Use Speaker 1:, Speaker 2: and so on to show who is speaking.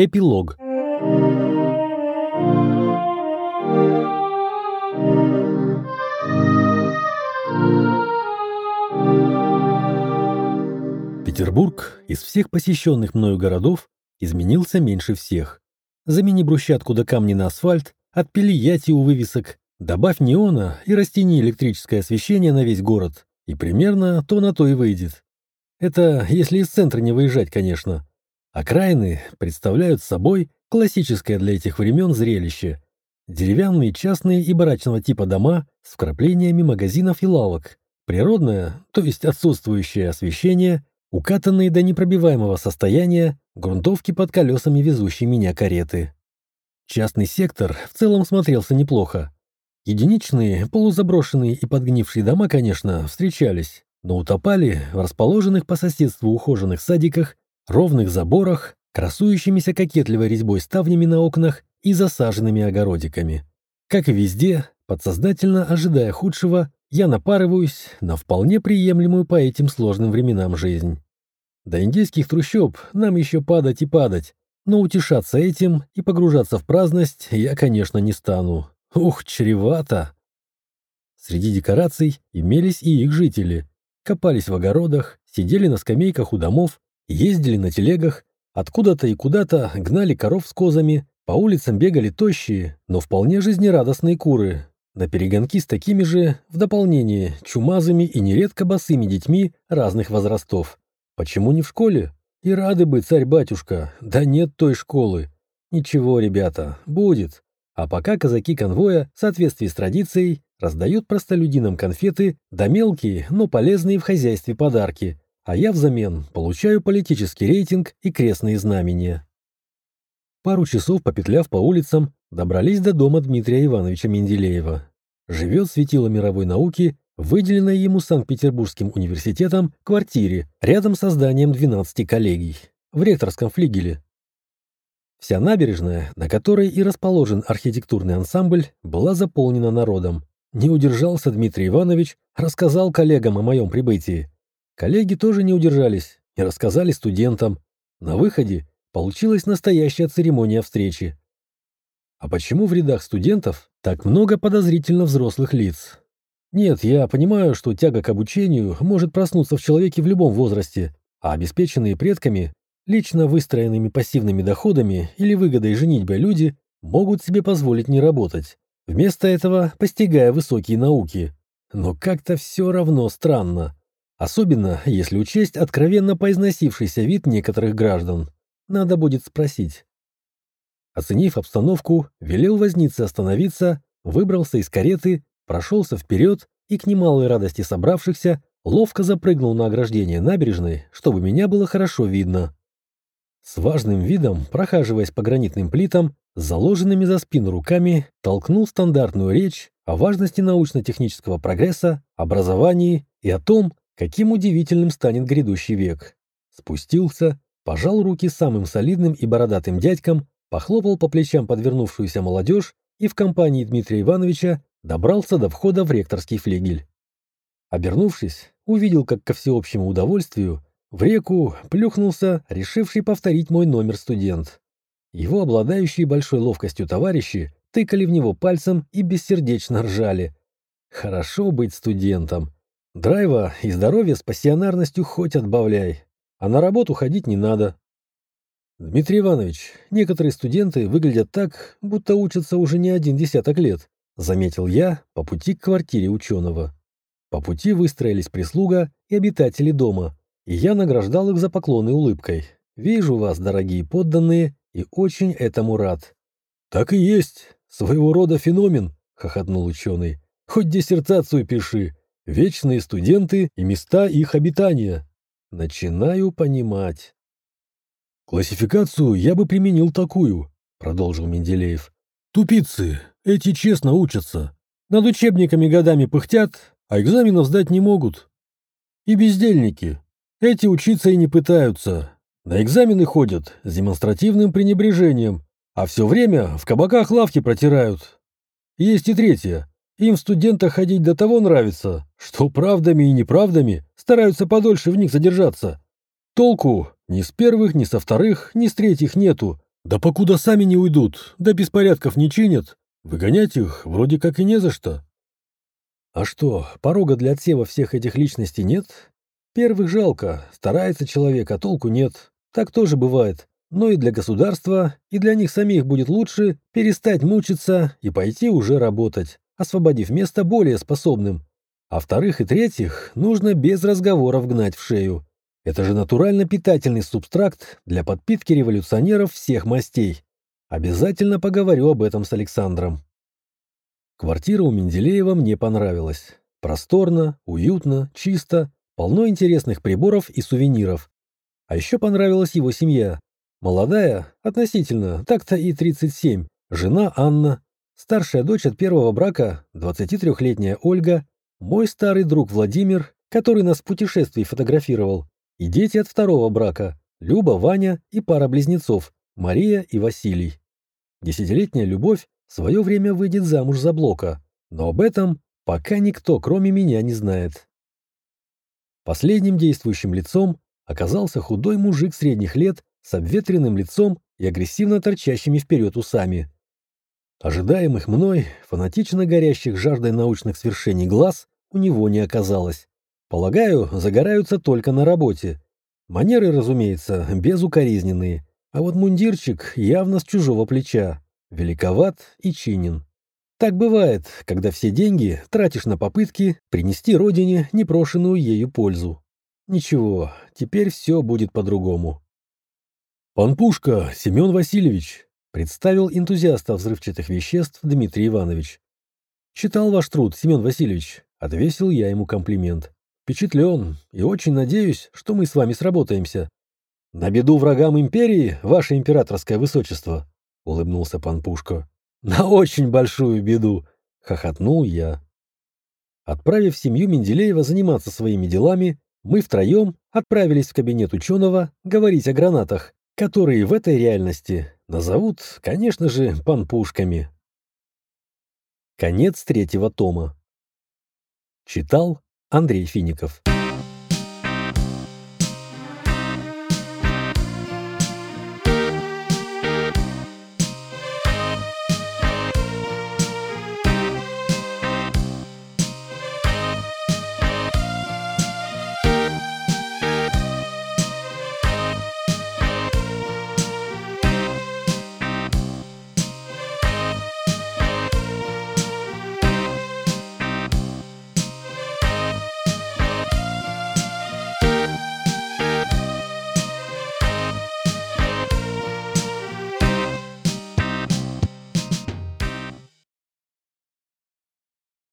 Speaker 1: Эпилог. Петербург из всех посещенных мною городов изменился меньше всех. Замени брусчатку до камни на асфальт, отпили яти у вывесок, добавь неона и растяни электрическое освещение на весь город, и примерно то на то и выйдет. Это если из центра не выезжать, конечно. Окраины представляют собой классическое для этих времен зрелище. Деревянные частные и барачного типа дома с вкраплениями магазинов и лавок, природное, то есть отсутствующее освещение, укатанные до непробиваемого состояния грунтовки под колесами везущей меня кареты. Частный сектор в целом смотрелся неплохо. Единичные, полузаброшенные и подгнившие дома, конечно, встречались, но утопали в расположенных по соседству ухоженных садиках, ровных заборах, красующимися кокетливой резьбой ставнями на окнах и засаженными огородиками. Как и везде, подсознательно ожидая худшего, я напарываюсь на вполне приемлемую по этим сложным временам жизнь. До индейских трущоб нам еще падать и падать, но утешаться этим и погружаться в праздность я, конечно, не стану. Ух, чревато! Среди декораций имелись и их жители. Копались в огородах, сидели на скамейках у домов, ездили на телегах, откуда-то и куда-то гнали коров с козами, по улицам бегали тощие, но вполне жизнерадостные куры, на перегонки с такими же, в дополнение, чумазыми и нередко босыми детьми разных возрастов. Почему не в школе? И рады бы, царь-батюшка, да нет той школы. Ничего, ребята, будет. А пока казаки конвоя, в соответствии с традицией, раздают простолюдинам конфеты, да мелкие, но полезные в хозяйстве подарки, а я взамен получаю политический рейтинг и крестные знамения. Пару часов попетляв по улицам, добрались до дома Дмитрия Ивановича Менделеева. Живет светило мировой науки, выделенной ему Санкт-Петербургским университетом квартире рядом с зданием 12 коллегий, в ректорском флигеле. Вся набережная, на которой и расположен архитектурный ансамбль, была заполнена народом. Не удержался Дмитрий Иванович, рассказал коллегам о моем прибытии. Коллеги тоже не удержались и рассказали студентам. На выходе получилась настоящая церемония встречи. А почему в рядах студентов так много подозрительно взрослых лиц? Нет, я понимаю, что тяга к обучению может проснуться в человеке в любом возрасте, а обеспеченные предками Лично выстроенными пассивными доходами или выгодой женитьбы люди могут себе позволить не работать, вместо этого постигая высокие науки. Но как-то все равно странно. Особенно, если учесть откровенно поизносившийся вид некоторых граждан. Надо будет спросить. Оценив обстановку, велел вознице остановиться, выбрался из кареты, прошелся вперед и к немалой радости собравшихся ловко запрыгнул на ограждение набережной, чтобы меня было хорошо видно. С важным видом, прохаживаясь по гранитным плитам, с заложенными за спину руками, толкнул стандартную речь о важности научно-технического прогресса, образовании и о том, каким удивительным станет грядущий век. Спустился, пожал руки самым солидным и бородатым дядькам, похлопал по плечам подвернувшуюся молодежь и в компании Дмитрия Ивановича добрался до входа в ректорский флигель. Обернувшись, увидел, как ко всеобщему удовольствию в реку плюхнулся, решивший повторить мой номер студент. Его обладающие большой ловкостью товарищи тыкали в него пальцем и бессердечно ржали. Хорошо быть студентом. Драйва и здоровья с пассионарностью хоть отбавляй. А на работу ходить не надо. Дмитрий Иванович, некоторые студенты выглядят так, будто учатся уже не один десяток лет, заметил я по пути к квартире ученого. По пути выстроились прислуга и обитатели дома, и я награждал их за поклоны улыбкой. «Вижу вас, дорогие подданные, и очень этому рад». «Так и есть, своего рода феномен», — хохотнул ученый. «Хоть диссертацию пиши. Вечные студенты и места их обитания». «Начинаю понимать». «Классификацию я бы применил такую», — продолжил Менделеев. «Тупицы, эти честно учатся. Над учебниками годами пыхтят, а экзаменов сдать не могут. И бездельники, эти учиться и не пытаются. На экзамены ходят с демонстративным пренебрежением, а все время в кабаках лавки протирают. Есть и третье. Им в студентах ходить до того нравится, что правдами и неправдами стараются подольше в них задержаться. Толку ни с первых, ни со вторых, ни с третьих нету, Да покуда сами не уйдут, да беспорядков не чинят, выгонять их вроде как и не за что. А что, порога для отсева всех этих личностей нет? Первых жалко, старается человек, а толку нет. Так тоже бывает. Но и для государства, и для них самих будет лучше перестать мучиться и пойти уже работать, освободив место более способным. А вторых и третьих нужно без разговоров гнать в шею. Это же натурально питательный субстракт для подпитки революционеров всех мастей. Обязательно поговорю об этом с Александром. Квартира у Менделеева мне понравилась. Просторно, уютно, чисто, полно интересных приборов и сувениров. А еще понравилась его семья. Молодая, относительно, так-то и 37, жена Анна, старшая дочь от первого брака, 23-летняя Ольга, мой старый друг Владимир, который нас в путешествии фотографировал, и дети от второго брака, Люба, Ваня и пара близнецов, Мария и Василий. Десятилетняя любовь в свое время выйдет замуж за Блока, но об этом пока никто, кроме меня, не знает. Последним действующим лицом оказался худой мужик средних лет с обветренным лицом и агрессивно торчащими вперед усами. Ожидаемых мной, фанатично горящих жаждой научных свершений глаз, у него не оказалось. Полагаю, загораются только на работе. Манеры, разумеется, безукоризненные, а вот мундирчик явно с чужого плеча великоват и чинен. Так бывает, когда все деньги тратишь на попытки принести родине непрошенную ею пользу. Ничего, теперь все будет по-другому. «Пан Пушка, Семен Васильевич», — представил энтузиаста взрывчатых веществ Дмитрий Иванович. «Читал ваш труд, Семен Васильевич», — отвесил я ему комплимент. «Впечатлен и очень надеюсь, что мы с вами сработаемся. На беду врагам империи, ваше императорское высочество», улыбнулся пан Пушко. На очень большую беду, хохотнул я. Отправив семью Менделеева заниматься своими делами, мы втроем отправились в кабинет ученого говорить о гранатах, которые в этой реальности назовут, конечно же, панпушками. Конец третьего тома. Читал Андрей Фиников.